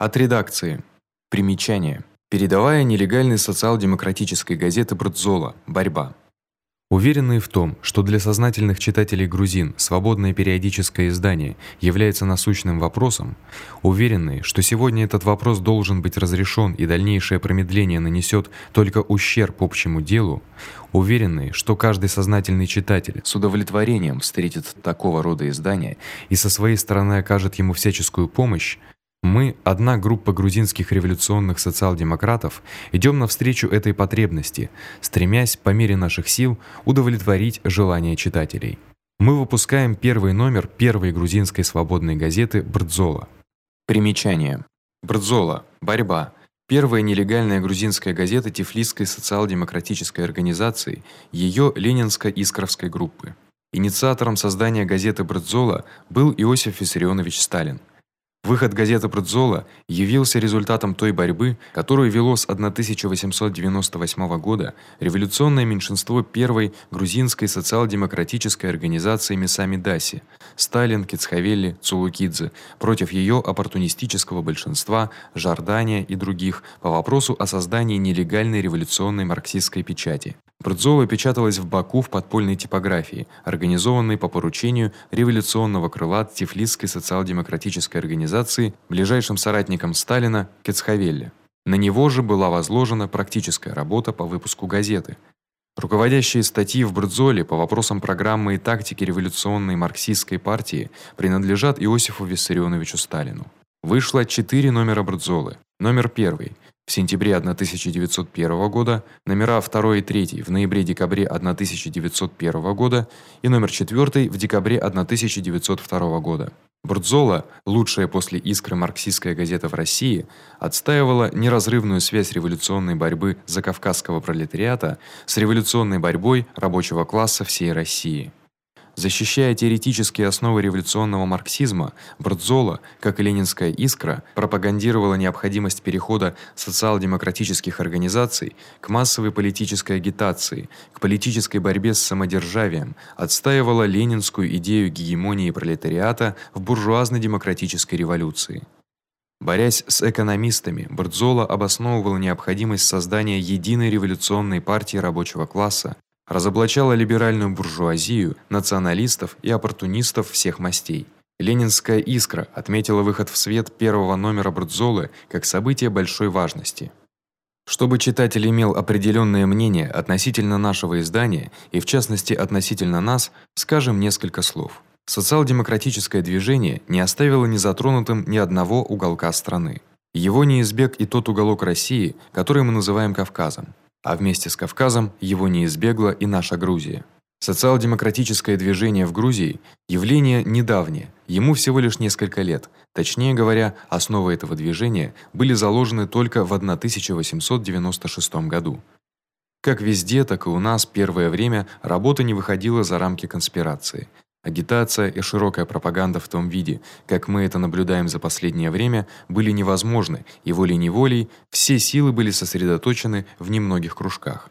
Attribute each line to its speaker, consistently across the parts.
Speaker 1: От редакции. Примечание. Передовая нелегальной социал-демократической газеты Брдзола. Борьба.
Speaker 2: Уверенные в том, что для сознательных читателей грузин свободное периодическое издание является насущным вопросом, уверенные, что сегодня этот вопрос должен быть разрешен и дальнейшее промедление нанесет только ущерб общему делу, уверенные, что каждый сознательный читатель
Speaker 1: с удовлетворением встретит такого рода издание
Speaker 2: и со своей стороны окажет ему всяческую помощь, мы, одна группа грузинских революционных социал-демократов, идем навстречу этой потребности, стремясь по мере наших сил удовлетворить желания читателей. Мы выпускаем первый номер первой грузинской свободной газеты Брдзола.
Speaker 1: Примечание. Брдзола. Борьба. Первая нелегальная грузинская газета Тифлисской социал-демократической организации, её Ленинско-Искровской группы. Инициатором создания газеты Брдзола был Иосиф Виссарионович Сталин. Выход газеты Брдзола явился результатом той борьбы, которую вело с 1898 года революционное меньшинство первой грузинской социал-демократической организации Месамидаси Сталин, Кицхавели, Цулукидзе против её оппортунистического большинства Жордания и других по вопросу о создании нелегальной революционной марксистской печати. Брдзола печаталась в Баку в подпольной типографии, организованной по поручению революционного крыла Тифлисской социал-демократической организации ближайшим соратником Сталина Кецхавелли. На него же была возложена практическая работа по выпуску газеты. Руководящие статьи в Брдзоле по вопросам программы и тактики революционной марксистской партии принадлежат Иосифу Виссарионовичу Сталину. Вышло 4 номера Брдзолы. Номер 1 в сентябре 1901 года, номера 2 и 3 в ноябре-декабре 1901 года и номер 4 в декабре 1902 года. Брдзола, лучшая после Искры марксистская газета в России, отстаивала неразрывную связь революционной борьбы закавказского пролетариата с революционной борьбой рабочего класса всей России. Защищая теоретические основы революционного марксизма, Брдзола, как и ленинская Искра, пропагандировала необходимость перехода социал-демократических организаций к массовой политической агитации, к политической борьбе с самодержавием, отстаивала ленинскую идею гегемонии пролетариата в буржуазно-демократической революции. Борясь с экономистами, Брдзола обосновывала необходимость создания единой революционной партии рабочего класса, разоблачала либеральную буржуазию, националистов и оппортунистов всех мастей. Ленинская искра отметила выход в свет первого номера Брдзолы как событие большой важности. Чтобы читатель имел определённое мнение относительно нашего издания и в частности относительно нас, скажем несколько слов. Социал-демократическое движение не оставило незатронутым ни одного уголка страны. Его не избег и тот уголок России, который мы называем Кавказом а вместе с Кавказом его не избегла и наша Грузия. Социал-демократическое движение в Грузии явление недавнее, ему всего лишь несколько лет. Точнее говоря, основы этого движения были заложены только в 1896 году. Как везде, так и у нас первое время работа не выходила за рамки конспирации. Агитация и широкая пропаганда в том виде, как мы это наблюдаем за последнее время, были невозможны, и волей-неволей все силы были сосредоточены в немногих кружках.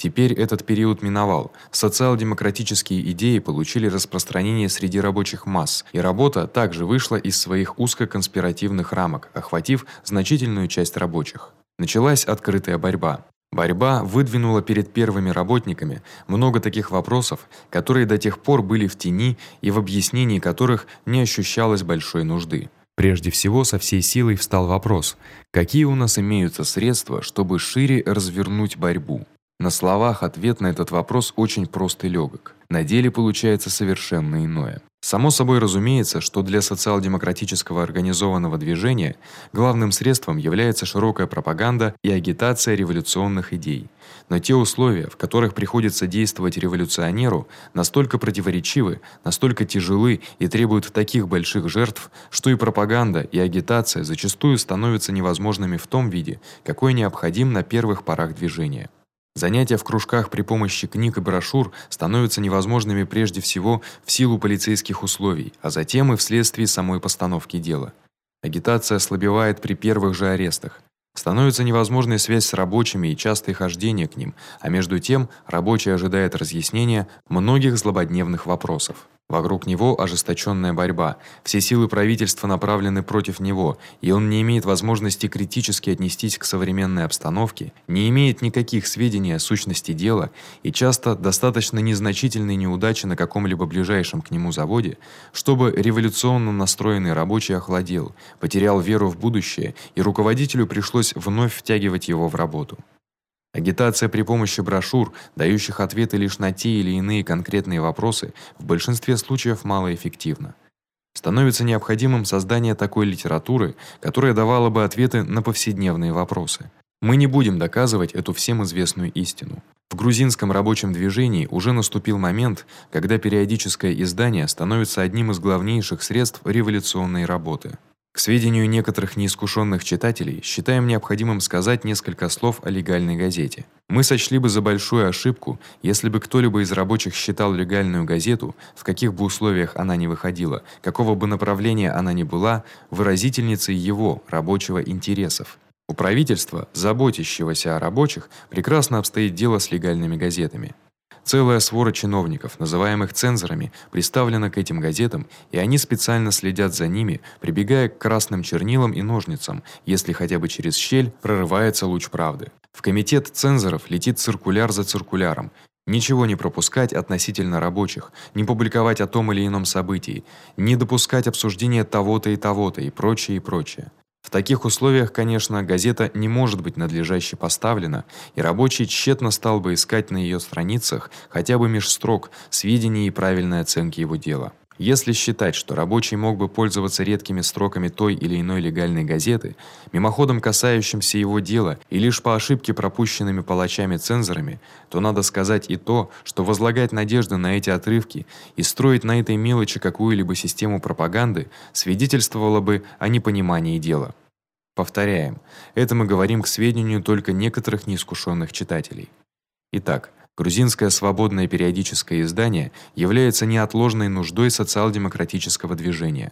Speaker 1: Теперь этот период миновал. Социал-демократические идеи получили распространение среди рабочих масс, и работа также вышла из своих узкоконспиративных рамок, охватив значительную часть рабочих. Началась открытая борьба. Борьба выдвинула перед первыми работниками много таких вопросов, которые до тех пор были в тени и в объяснении которых не ощущалось большой нужды. Прежде всего, со всей силой встал вопрос: какие у нас имеются средства, чтобы шире развернуть борьбу? На словах ответ на этот вопрос очень прост и лёгок. На деле получается совершенно иное. Само собой разумеется, что для социал-демократического организованного движения главным средством является широкая пропаганда и агитация революционных идей. Но те условия, в которых приходится действовать революционеру, настолько противоречивы, настолько тяжелы и требуют таких больших жертв, что и пропаганда, и агитация зачастую становятся невозможными в том виде, какой необходим на первых порах движения. Занятия в кружках при помощи книг и брошюр становятся невозможными прежде всего в силу полицейских условий, а затем и вследствие самой постановки дела. Агитация ослабевает при первых же арестах. Становится невозможной связь с рабочими и частое хождение к ним, а между тем рабочий ожидает разъяснения многих злободневных вопросов. Вокруг него ожесточённая борьба. Все силы правительства направлены против него, и он не имеет возможности критически отнестись к современной обстановке, не имеет никаких сведений о сущности дела и часто достаточно незначительной неудачи на каком-либо ближайшем к нему заводе, чтобы революционно настроенный рабочий охладел, потерял веру в будущее, и руководителю пришлось вновь втягивать его в работу. Агитация при помощи брошюр, дающих ответы лишь на те или иные конкретные вопросы, в большинстве случаев малоэффективна. Становится необходимым создание такой литературы, которая давала бы ответы на повседневные вопросы. Мы не будем доказывать эту всем известную истину. В грузинском рабочем движении уже наступил момент, когда периодическое издание становится одним из главнейших средств революционной работы. К сведению некоторых неискушенных читателей, считаем необходимым сказать несколько слов о легальной газете. Мы сочли бы за большую ошибку, если бы кто-либо из рабочих считал легальную газету, в каких бы условиях она ни выходила, какого бы направления она ни была, выразительницей его рабочего интересов. У правительства, заботящегося о рабочих, прекрасно обстоит дело с легальными газетами. Целая свора чиновников, называемых цензорами, приставлена к этим газетам, и они специально следят за ними, прибегая к красным чернилам и ножницам, если хотя бы через щель прорывается луч правды. В комитет цензоров летит циркуляр за циркуляром. Ничего не пропускать относительно рабочих, не публиковать о том или ином событии, не допускать обсуждения того-то и того-то и прочее и прочее. В таких условиях, конечно, газета не может быть надлежаще поставлена, и рабочий тщетно стал бы искать на её страницах хотя бы меж строк сведения и правильной оценки его дела. Если считать, что рабочий мог бы пользоваться редкими строками той или иной легальной газеты, мимоходом касающимся его дела и лишь по ошибке пропущенными палачами-цензорами, то надо сказать и то, что возлагать надежды на эти отрывки и строить на этой мелочи какую-либо систему пропаганды свидетельствовало бы о непонимании дела. Повторяем, это мы говорим к сведению только некоторых неискушенных читателей. Итак, Грузинское свободное периодическое издание является неотложной нуждой социал-демократического движения.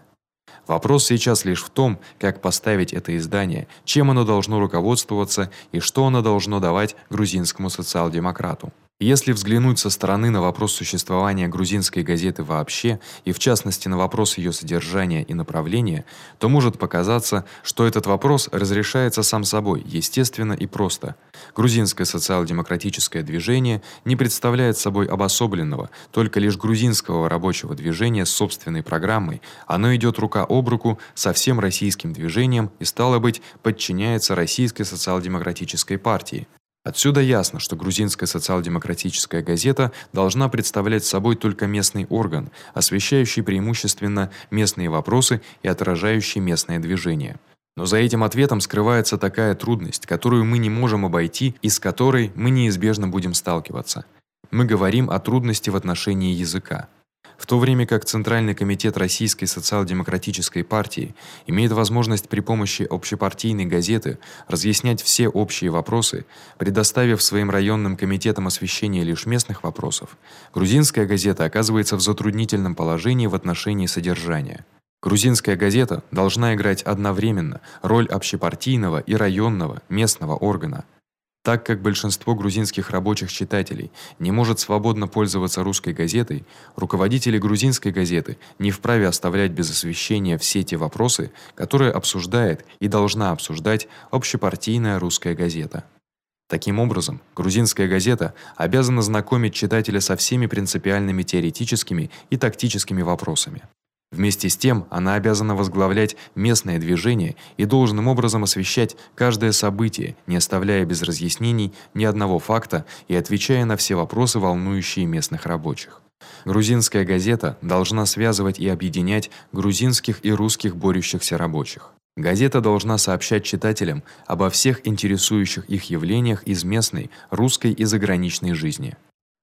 Speaker 1: Вопрос сейчас лишь в том, как поставить это издание, чем оно должно руководствоваться и что оно должно давать грузинскому социал-демократу. Если взглянуть со стороны на вопрос существования грузинской газеты вообще, и в частности на вопрос её содержания и направления, то может показаться, что этот вопрос разрешается сам собой, естественно и просто. Грузинское социал-демократическое движение не представляет собой обособленного, только лишь грузинского рабочего движения с собственной программой. Оно идёт рука об руку со всем российским движением и стало быть, подчиняется российской социал-демократической партии. Отсюда ясно, что грузинская социал-демократическая газета должна представлять собой только местный орган, освещающий преимущественно местные вопросы и отражающий местное движение. Но за этим ответом скрывается такая трудность, которую мы не можем обойти и с которой мы неизбежно будем сталкиваться. Мы говорим о трудности в отношении языка в то время как Центральный комитет Российской социал-демократической партии имеет возможность при помощи общепартийной газеты разъяснять все общие вопросы, предоставив своим районным комитетам освещение лишь местных вопросов. Грузинская газета оказывается в затруднительном положении в отношении содержания. Грузинская газета должна играть одновременно роль общепартийного и районного местного органа. Так как большинство грузинских рабочих читателей не может свободно пользоваться русской газетой, руководители грузинской газеты не вправе оставлять без освещения все те вопросы, которые обсуждает и должна обсуждать общепартийная русская газета. Таким образом, грузинская газета обязана знакомить читателя со всеми принципиальными теоретическими и тактическими вопросами. Вместе с тем, она обязана возглавлять местное движение и должным образом освещать каждое событие, не оставляя без разъяснений ни одного факта и отвечая на все вопросы, волнующие местных рабочих. Грузинская газета должна связывать и объединять грузинских и русских борющихся рабочих. Газета должна сообщать читателям обо всех интересующих их явлениях из местной, русской и заграничной жизни.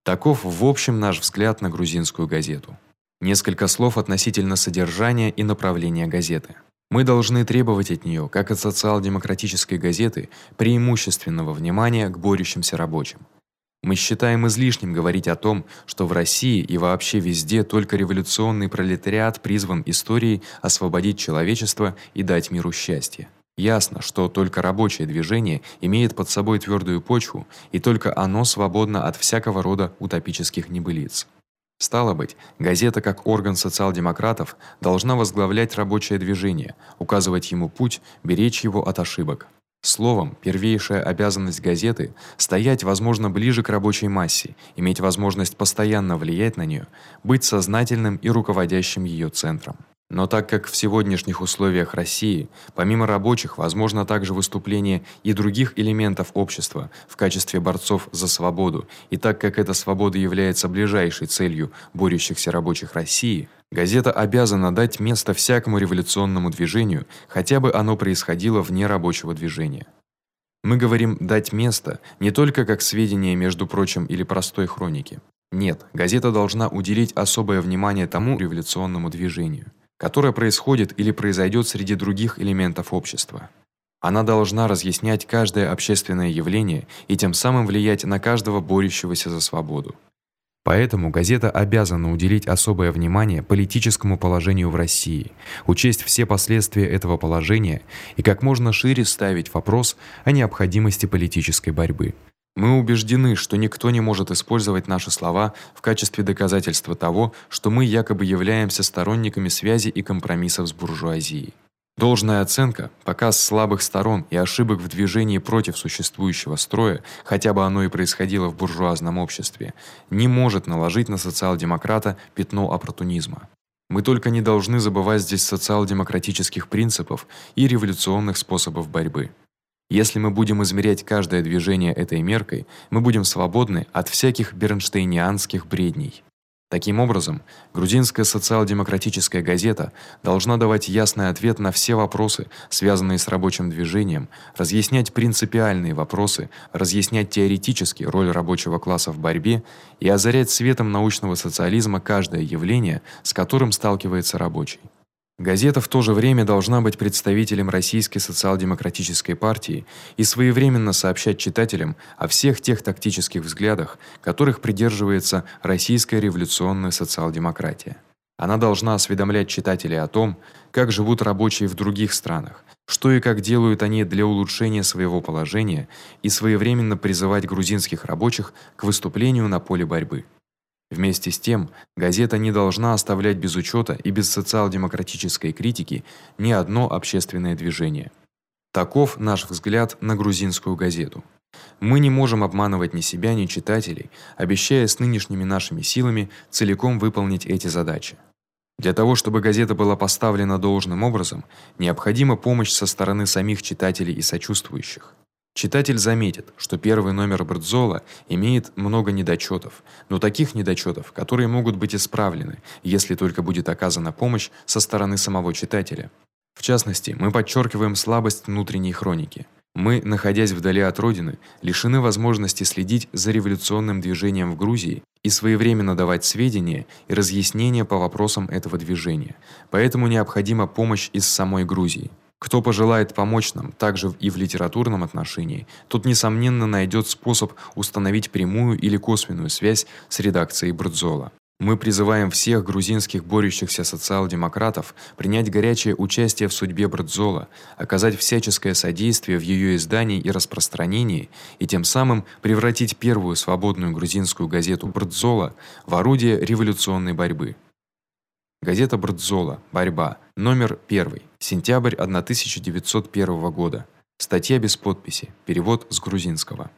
Speaker 1: Таков в общем наш взгляд на грузинскую газету. Несколько слов относительно содержания и направления газеты. Мы должны требовать от неё, как от социал-демократической газеты, преимущественного внимания к борющимся рабочим. Мы считаем излишним говорить о том, что в России и вообще везде только революционный пролетариат призван историей освободить человечество и дать миру счастье. Ясно, что только рабочее движение имеет под собой твёрдую почву, и только оно свободно от всякого рода утопических небылиц. Стало быть, газета как орган социал-демократов должна возглавлять рабочее движение, указывать ему путь, беречь его от ошибок. Словом, первейшая обязанность газеты стоять, возможно, ближе к рабочей массе, иметь возможность постоянно влиять на неё, быть сознательным и руководящим её центром. Но так как в сегодняшних условиях России, помимо рабочих, возможно также выступление и других элементов общества в качестве борцов за свободу, и так как эта свобода является ближайшей целью борющихся рабочих России, газета обязана дать место всякому революционному движению, хотя бы оно происходило вне рабочего движения. Мы говорим дать место не только как сведение, между прочим, или простой хроники. Нет, газета должна уделить особое внимание тому революционному движению которое происходит или произойдёт среди других элементов общества. Она должна разъяснять каждое общественное явление и тем самым влиять на каждого борющегося за свободу.
Speaker 2: Поэтому газета обязана уделить особое внимание политическому положению в России, учесть все последствия этого положения и как можно шире ставить вопрос о необходимости политической борьбы.
Speaker 1: Мы убеждены, что никто не может использовать наши слова в качестве доказательства того, что мы якобы являемся сторонниками связи и компромиссов с буржуазией. Должная оценка, показ слабых сторон и ошибок в движении против существующего строя, хотя бы оно и происходило в буржуазном обществе, не может наложить на социал-демократа пятно оппортунизма. Мы только не должны забывать здесь социал-демократических принципов и революционных способов борьбы. Если мы будем измерять каждое движение этой меркой, мы будем свободны от всяких бернштейнианских бредней. Таким образом, грузинская социал-демократическая газета должна давать ясный ответ на все вопросы, связанные с рабочим движением, разъяснять принципиальные вопросы, разъяснять теоретически роль рабочего класса в борьбе и озарять светом научного социализма каждое явление, с которым сталкивается рабочий. Газета в то же время должна быть представителем Российской социал-демократической партии и своевременно сообщать читателям о всех тех тактических взглядах, которых придерживается российская революционная социал-демократия. Она должна осведомлять читателей о том, как живут рабочие в других странах, что и как делают они для улучшения своего положения и своевременно призывать грузинских рабочих к выступлению на поле борьбы. Вместе с тем, газета не должна оставлять без учёта и без социал-демократической критики ни одно общественное движение. Таков наш взгляд на грузинскую газету. Мы не можем обманывать ни себя, ни читателей, обещая с нынешними нашими силами целиком выполнить эти задачи. Для того, чтобы газета была поставлена должным образом, необходима помощь со стороны самих читателей и сочувствующих. Читатель заметит, что первый номер Брдзола имеет много недочётов, но таких недочётов, которые могут быть исправлены, если только будет оказана помощь со стороны самого читателя. В частности, мы подчеркиваем слабость внутренней хроники. Мы, находясь вдали от родины, лишены возможности следить за революционным движением в Грузии и своевременно давать сведения и разъяснения по вопросам этого движения. Поэтому необходима помощь из самой Грузии. Кто пожелает помочь нам также и в литературном отношении, тот несомненно найдёт способ установить прямую или косвенную связь с редакцией Брдзола. Мы призываем всех грузинских борющихся социал-демократов принять горячее участие в судьбе Брдзола, оказать всяческое содействие в её издании и распространении и тем самым превратить первую свободную грузинскую газету Брдзола в орудие революционной борьбы. Газета Брдзола. Борьба. Номер 1. Сентябрь 1901 года. Статья без подписи. Перевод с грузинского.